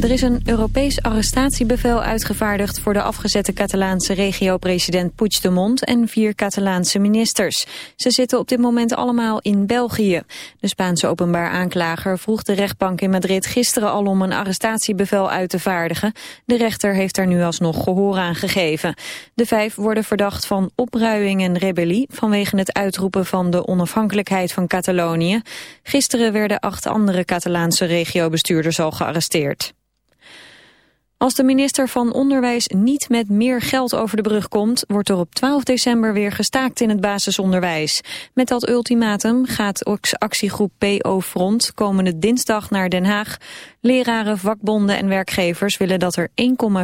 Er is een Europees arrestatiebevel uitgevaardigd voor de afgezette Catalaanse regio-president Puigdemont en vier Catalaanse ministers. Ze zitten op dit moment allemaal in België. De Spaanse openbaar aanklager vroeg de rechtbank in Madrid gisteren al om een arrestatiebevel uit te vaardigen. De rechter heeft daar nu alsnog gehoor aan gegeven. De vijf worden verdacht van opruiing en rebellie vanwege het uitroepen van de onafhankelijkheid van Catalonië. Gisteren werden acht andere Catalaanse regiobestuurders al gearresteerd. Als de minister van Onderwijs niet met meer geld over de brug komt... wordt er op 12 december weer gestaakt in het basisonderwijs. Met dat ultimatum gaat actiegroep PO Front komende dinsdag naar Den Haag. Leraren, vakbonden en werkgevers willen dat er 1,4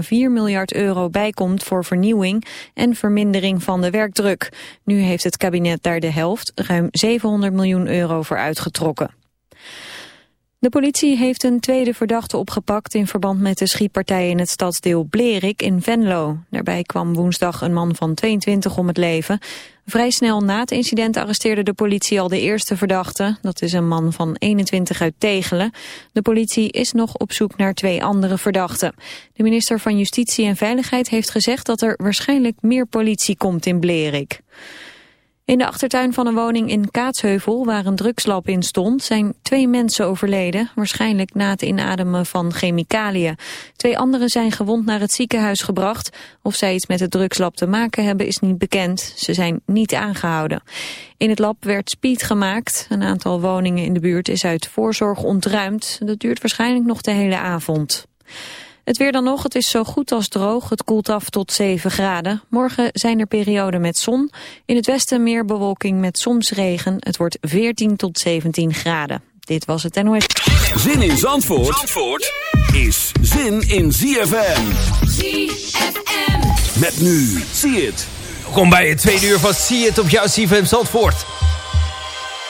miljard euro bijkomt... voor vernieuwing en vermindering van de werkdruk. Nu heeft het kabinet daar de helft, ruim 700 miljoen euro voor uitgetrokken. De politie heeft een tweede verdachte opgepakt in verband met de schietpartij in het stadsdeel Blerik in Venlo. Daarbij kwam woensdag een man van 22 om het leven. Vrij snel na het incident arresteerde de politie al de eerste verdachte. Dat is een man van 21 uit Tegelen. De politie is nog op zoek naar twee andere verdachten. De minister van Justitie en Veiligheid heeft gezegd dat er waarschijnlijk meer politie komt in Blerik. In de achtertuin van een woning in Kaatsheuvel, waar een drugslab in stond, zijn twee mensen overleden, waarschijnlijk na het inademen van chemicaliën. Twee anderen zijn gewond naar het ziekenhuis gebracht. Of zij iets met het drugslab te maken hebben is niet bekend. Ze zijn niet aangehouden. In het lab werd speed gemaakt. Een aantal woningen in de buurt is uit voorzorg ontruimd. Dat duurt waarschijnlijk nog de hele avond. Het weer dan nog, het is zo goed als droog. Het koelt af tot 7 graden. Morgen zijn er perioden met zon. In het westen meer bewolking met soms regen. Het wordt 14 tot 17 graden. Dit was het NOS. Zin in Zandvoort, Zandvoort is zin in ZFM. ZFM. Met nu, zie het. Kom bij het tweede uur van zie het op jouw ZFM Zandvoort.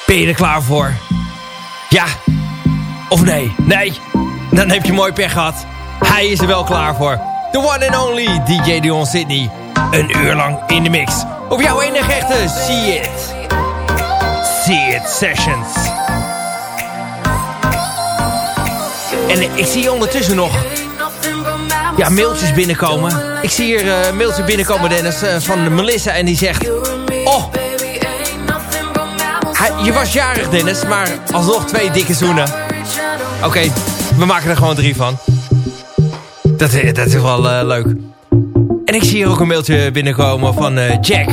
Ben je er klaar voor? Ja? Of nee? Nee? Dan heb je mooi pech gehad. Hij is er wel klaar voor. The one and only DJ Dion Sydney. Een uur lang in de mix. Op jouw enige echte See It. See It Sessions. En ik zie ondertussen nog ja, mailtjes binnenkomen. Ik zie hier uh, mailtjes binnenkomen, Dennis, uh, van Melissa. En die zegt... Oh, hij, je was jarig, Dennis, maar alsnog twee dikke zoenen. Oké, we maken er gewoon drie van. Dat, eh, dat is wel uh, leuk. En ik zie hier ook een mailtje binnenkomen van uh, Jack.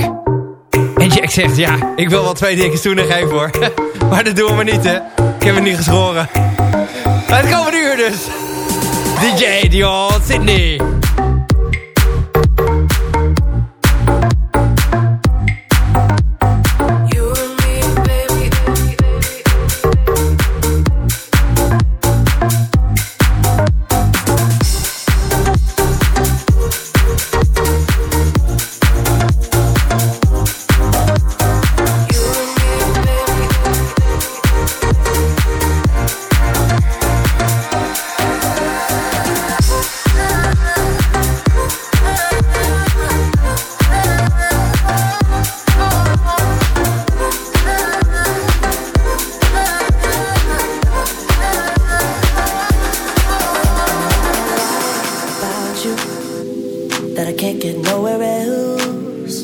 En Jack zegt, ja, ik wil wel twee dikke stoenen geven hoor. maar dat doen we niet, hè. Ik heb het niet geschoren. Maar het komende uur dus. DJ Dion Sydney. take it nowhere else.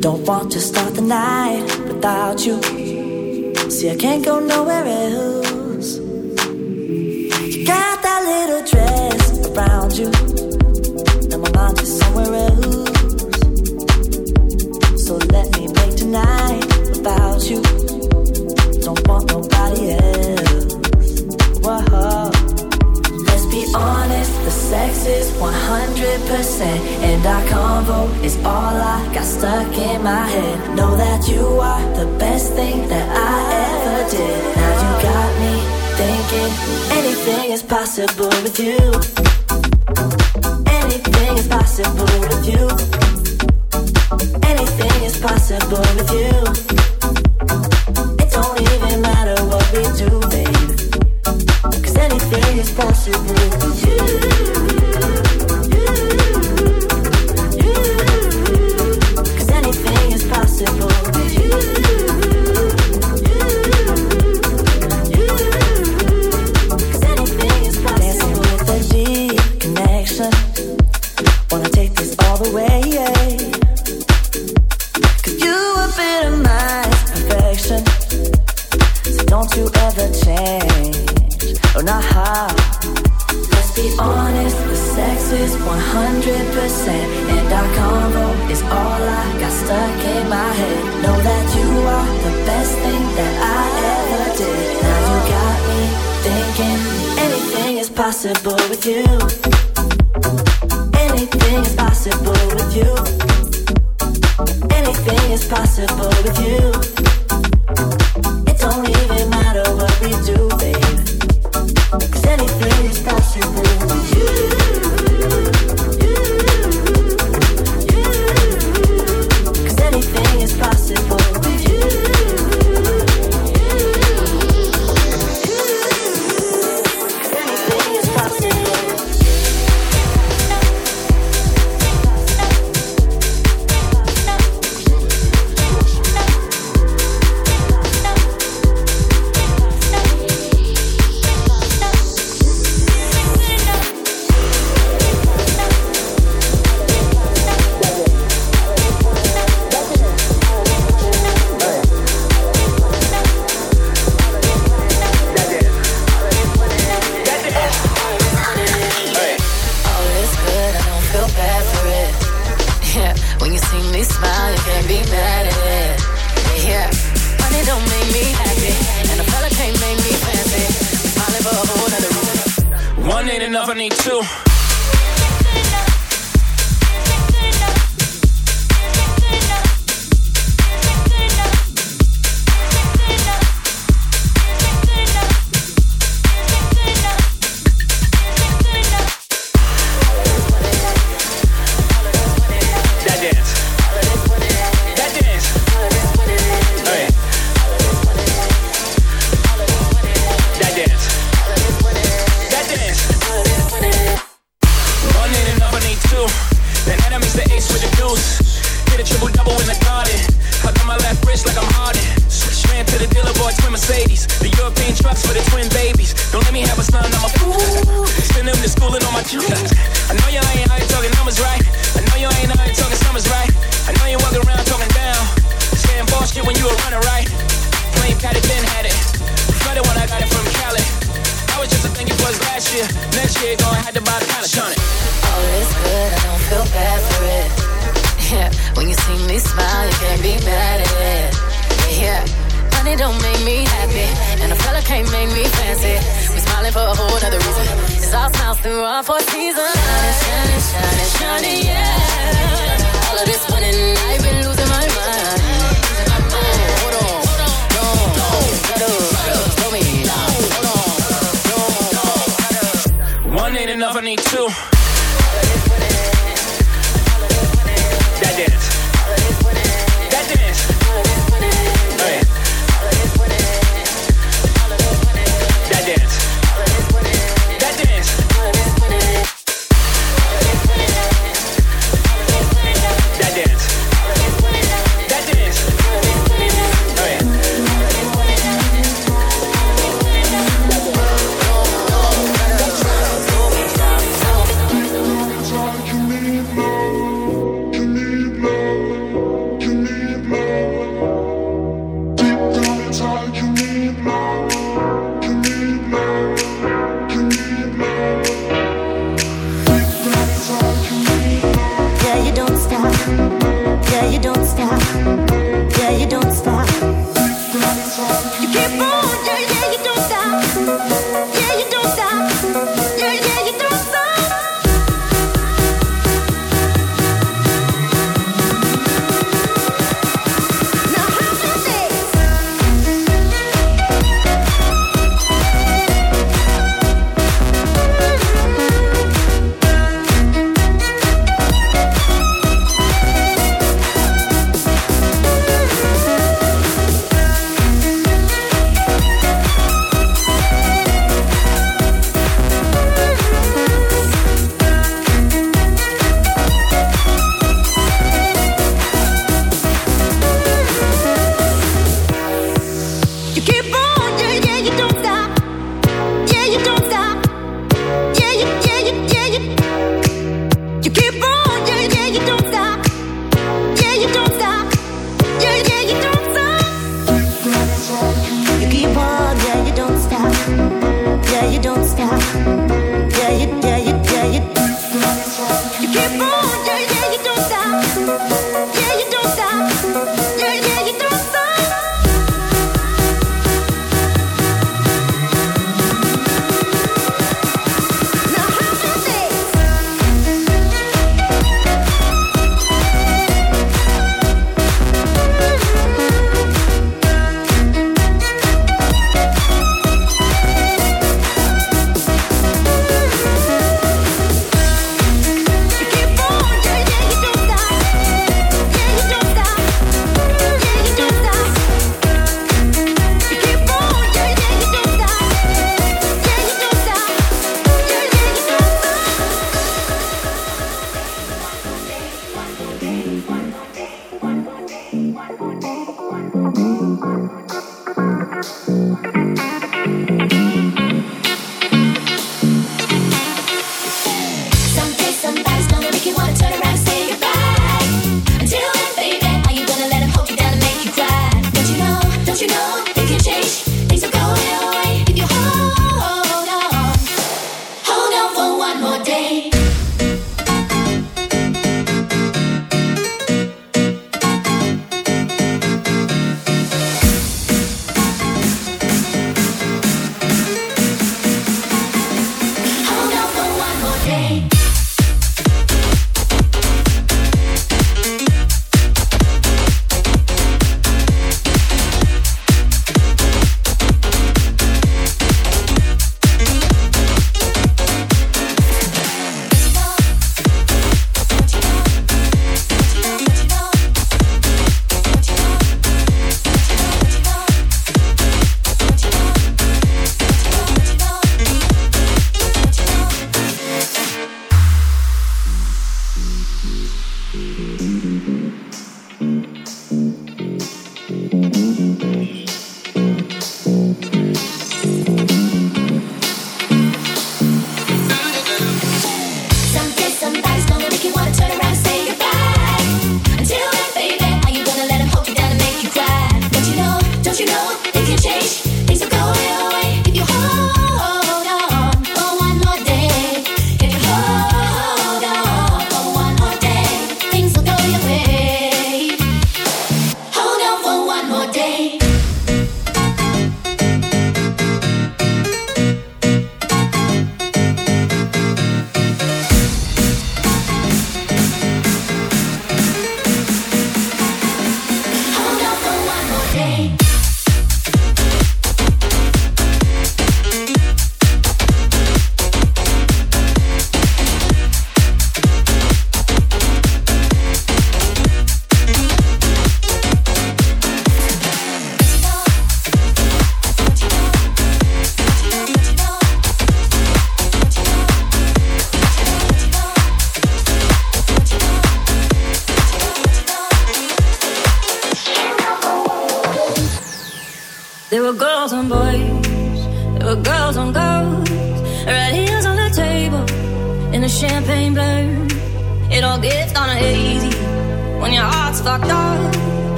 Don't want to start the night without you. See, I can't go nowhere else. You got that little dress around you. Now my mind is somewhere else. So let me make tonight about you. Don't want nobody. sex is 100% and our convo is all I got stuck in my head. Know that you are the best thing that I ever did. Now you got me thinking anything is possible with you. Anything is possible with you. Anything is possible with you. It don't even matter what we do, babe. Cause anything is possible. possible with you. Anything is possible with you. bought twin Mercedes. The European trucks for the twin babies. Don't let me have a son, I'm a fool. Send them to school and all my children. I know y'all ain't out talking numbers right. I know y'all ain't out talking summers right. I know you walk around talking down. Saying bullshit when you were running right. Plain patty then had it. Flooded when I got it from Cali. I was just a thing it was last year. Next year, gonna have to buy the palace on it. All is good, I don't feel bad for it. Yeah, when you see me smile, you can't be mad at it. Yeah money don't make me happy, and a fella can't make me fancy. We smiling for a whole other reason. It's all smiles through all four seasons. Shining, shining, shining, shining, yeah. All of this winning, I've been losing my mind. Hold on, no, no, me. Hold on, no, no. One ain't enough, I need two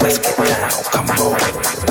Let's get down, come on.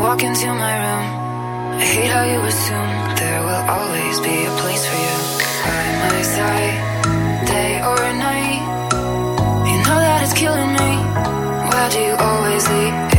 walk into my room. I hate how you assume there will always be a place for you by my side, day or night. You know that it's killing me. Why do you always leave?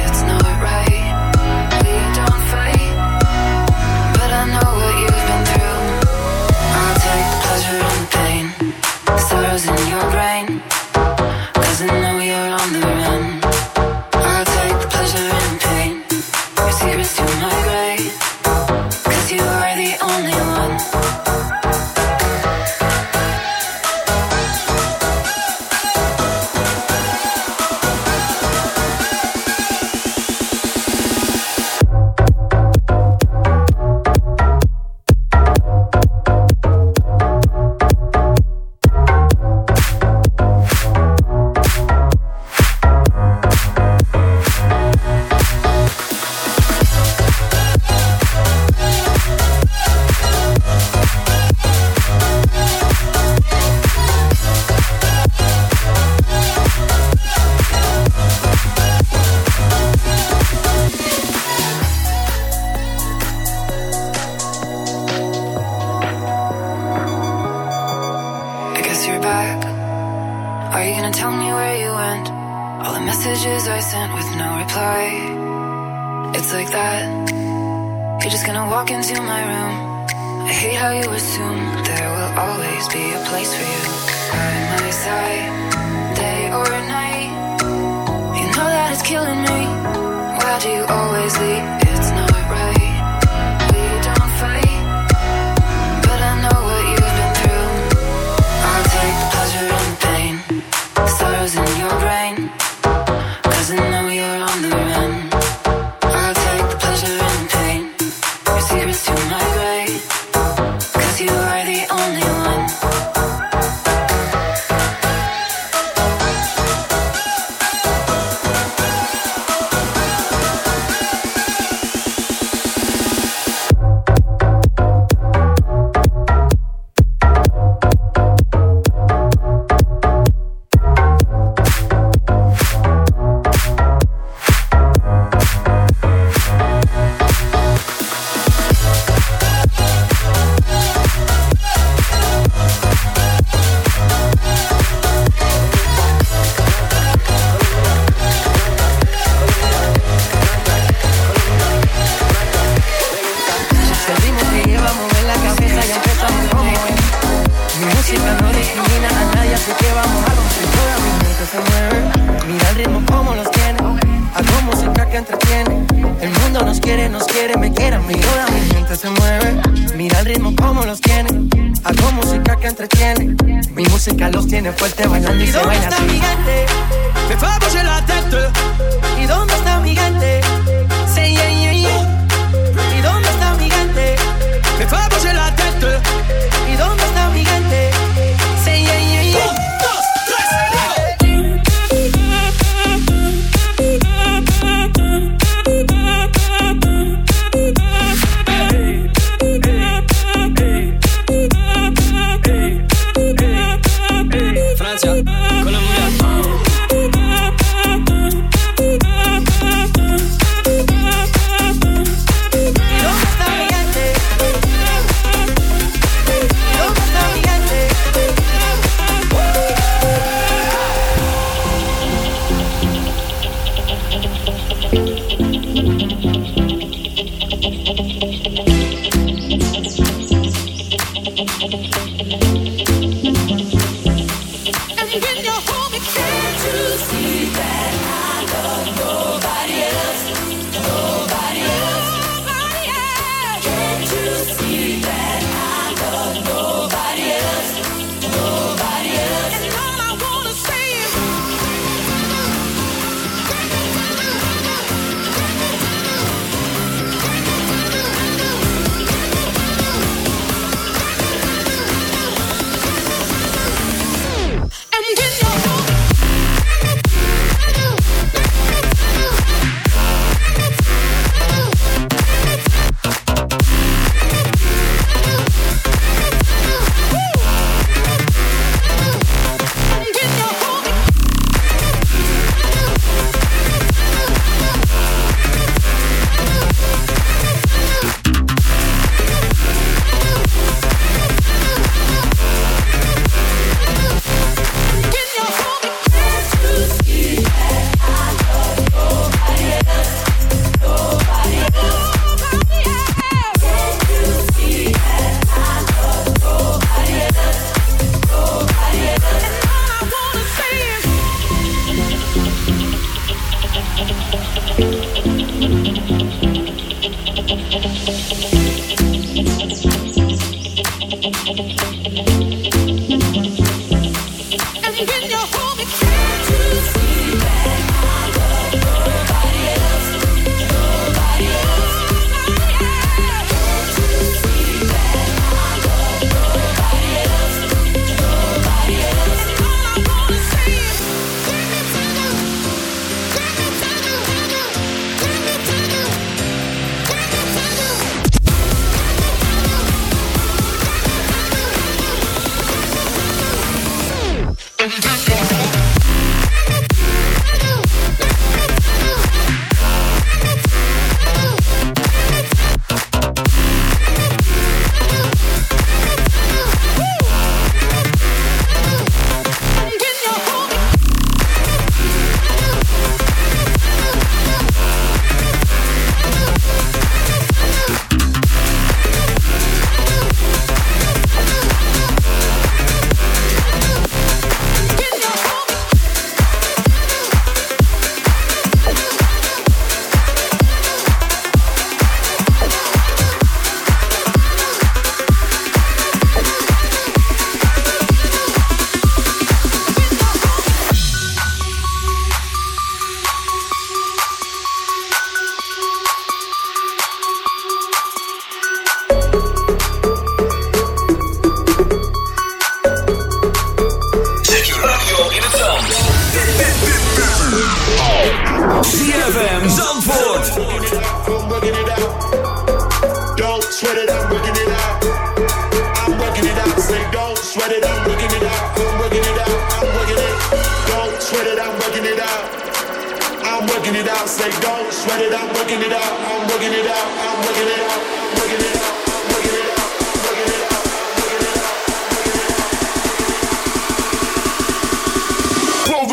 working it out. Say go, sweat it out, working it out. I'm working it out. I'm working it out. Working it out.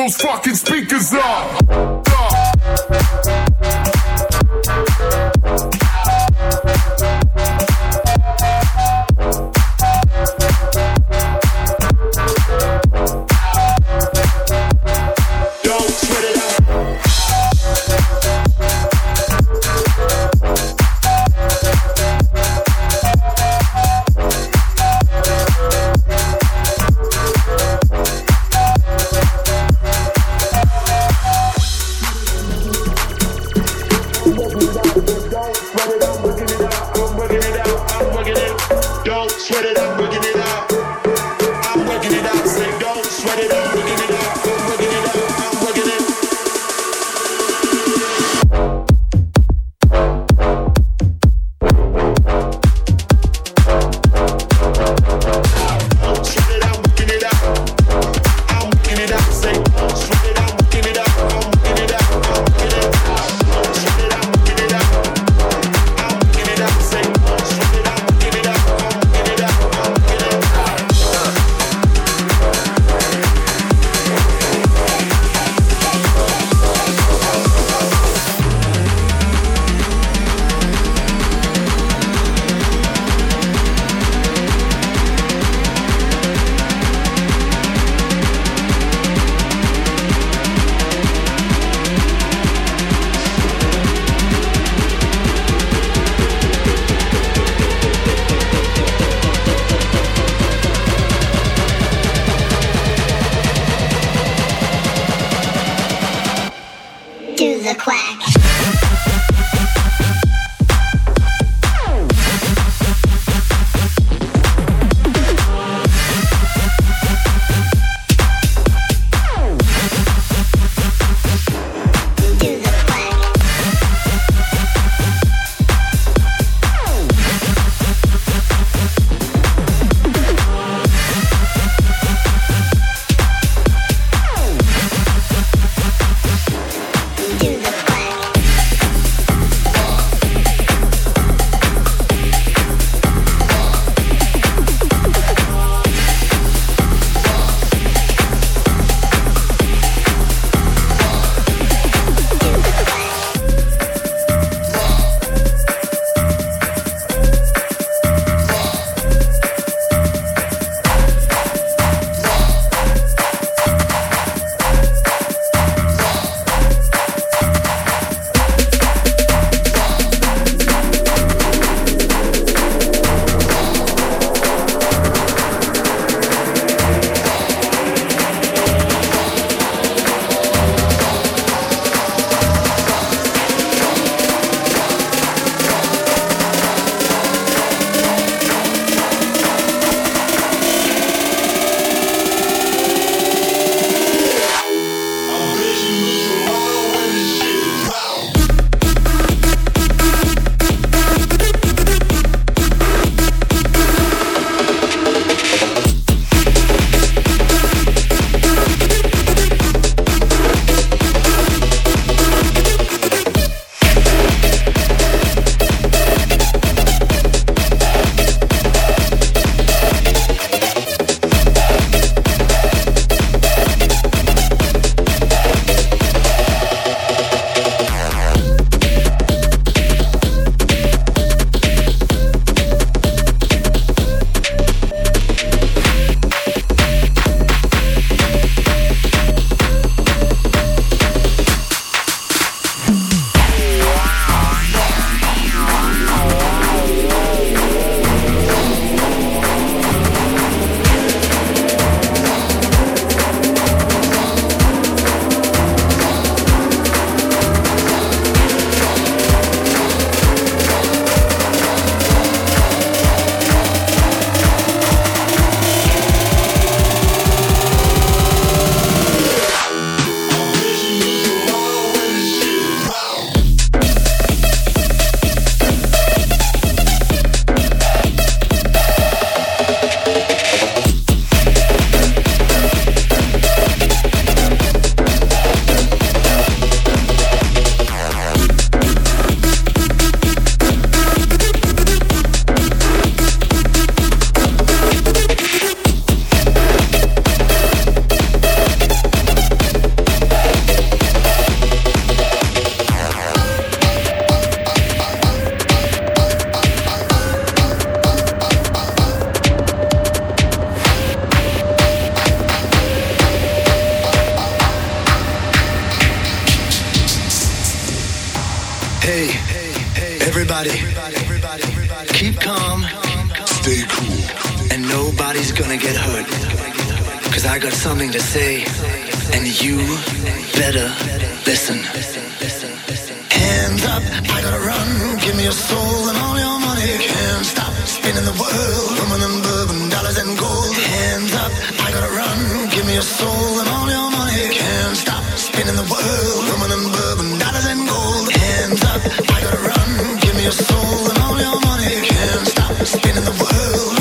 Those fucking speakers up! stay cool. And nobody's gonna get hurt. Cause I got something to say. And you better listen. Hands up, I gotta run. Give me your soul and all your money. Can't stop spinning the world. Woman and bourbon, dollars and gold. Hands up, I gotta run. Give me your soul and all your money. Can't stop spinning the world. Woman and bourbon, dollars and gold. Hands up, I gotta run. Give me your soul and all your money. Can't spinning the world.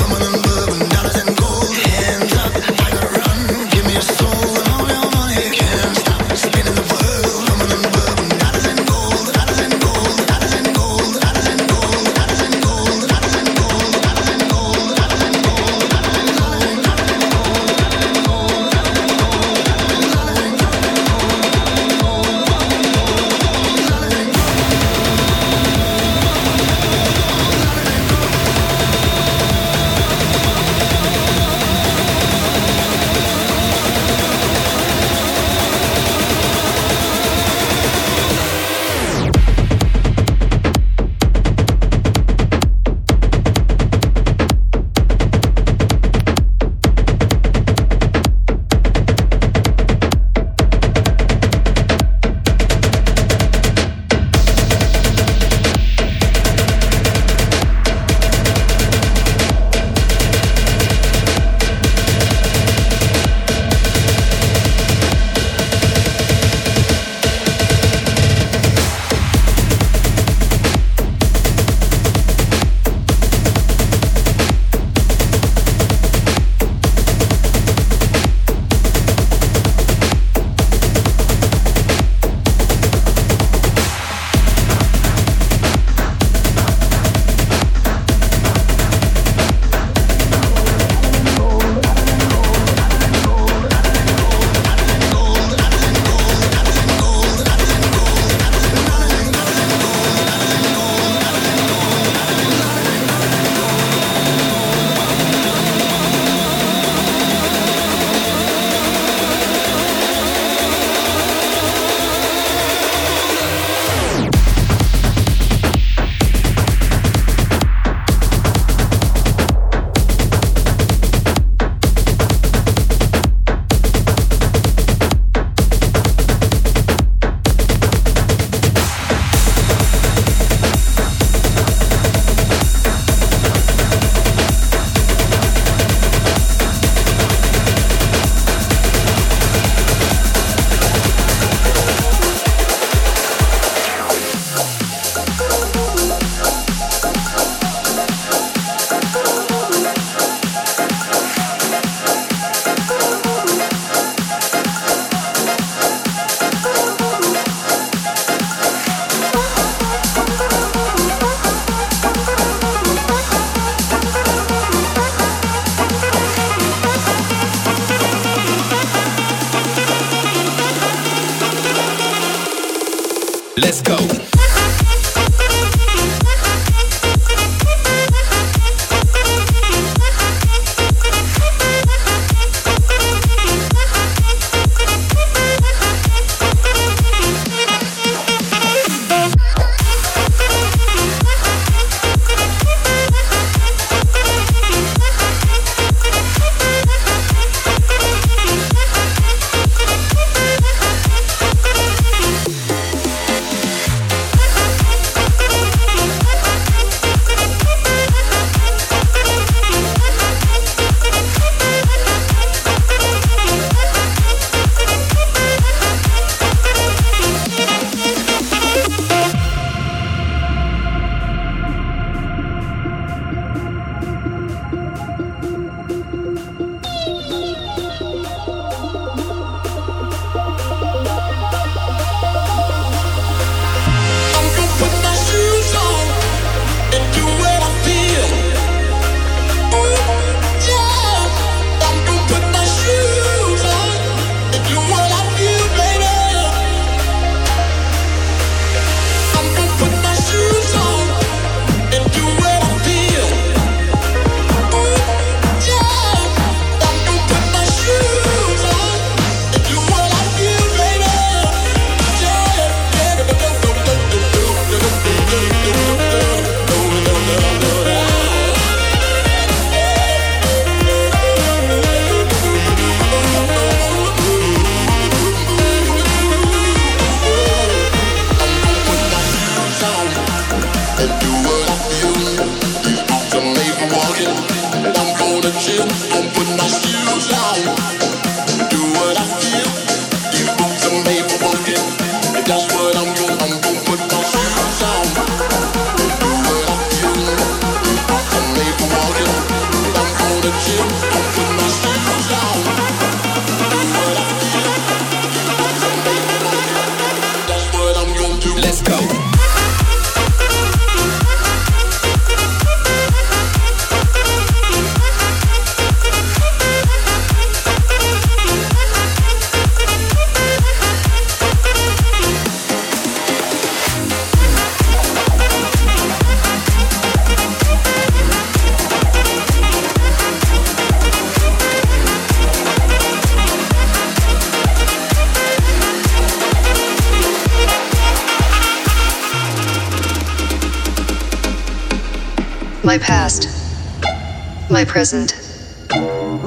My present,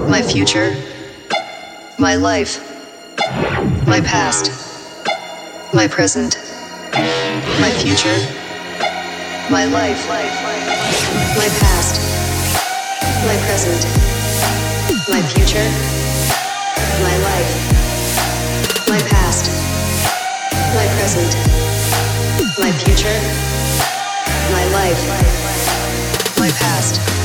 my future, my life, my past, my present, my future, my life, my past, my present, my future, my life, my past, my present, my future, my life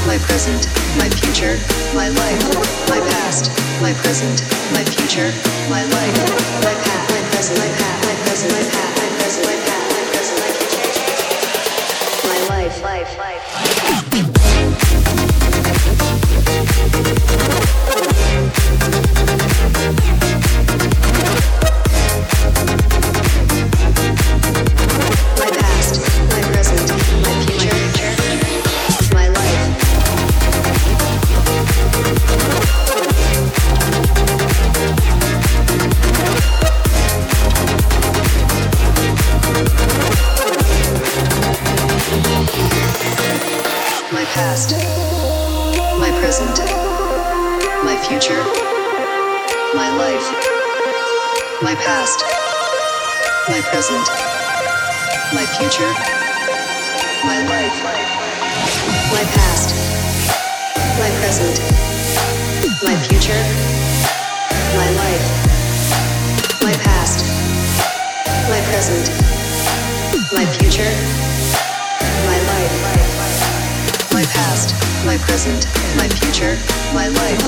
my present, my future, my life, my past, my present, my future, my life, my past, my present, my past, my present, my past, my present, my past, my present, my future, my life, life, life. Past, my present, my future, my life, my past, my present, my future, my life, my past, my present, my future, my life, my past, my present, my future, my life, my past, my present, my future, my life,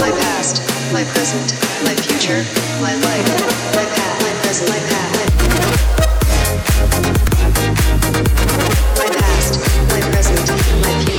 my past, my present, my future, my life, my past, my present, my past, my past, my present, my future,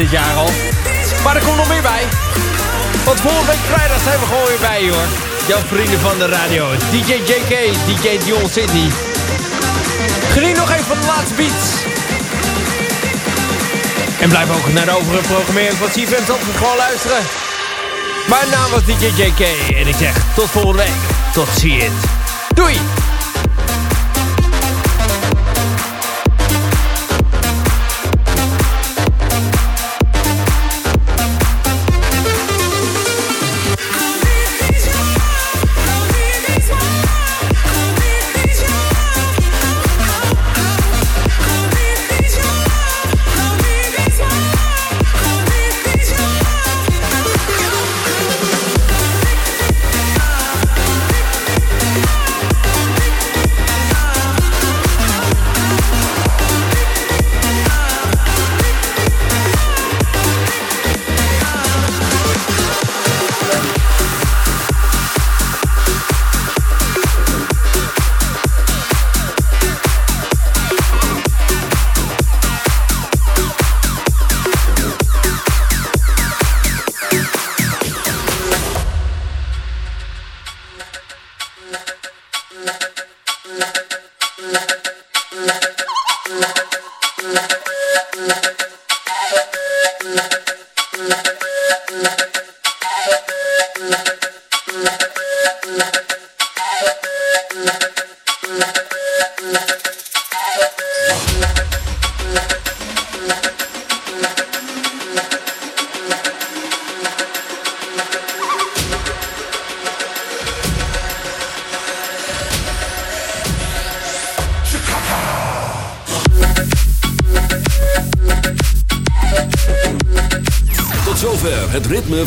dit jaar al. Maar er komt nog meer bij. Want volgende week vrijdag zijn we gewoon weer bij hoor. Jouw vrienden van de radio. DJ JK, DJ Dion City. Geniet nog even van de laatste beats. En blijf ook naar de overige programmering van CFM Zandvoort gewoon luisteren. Mijn naam was DJ JK en ik zeg tot volgende week. Tot ziens. Doei!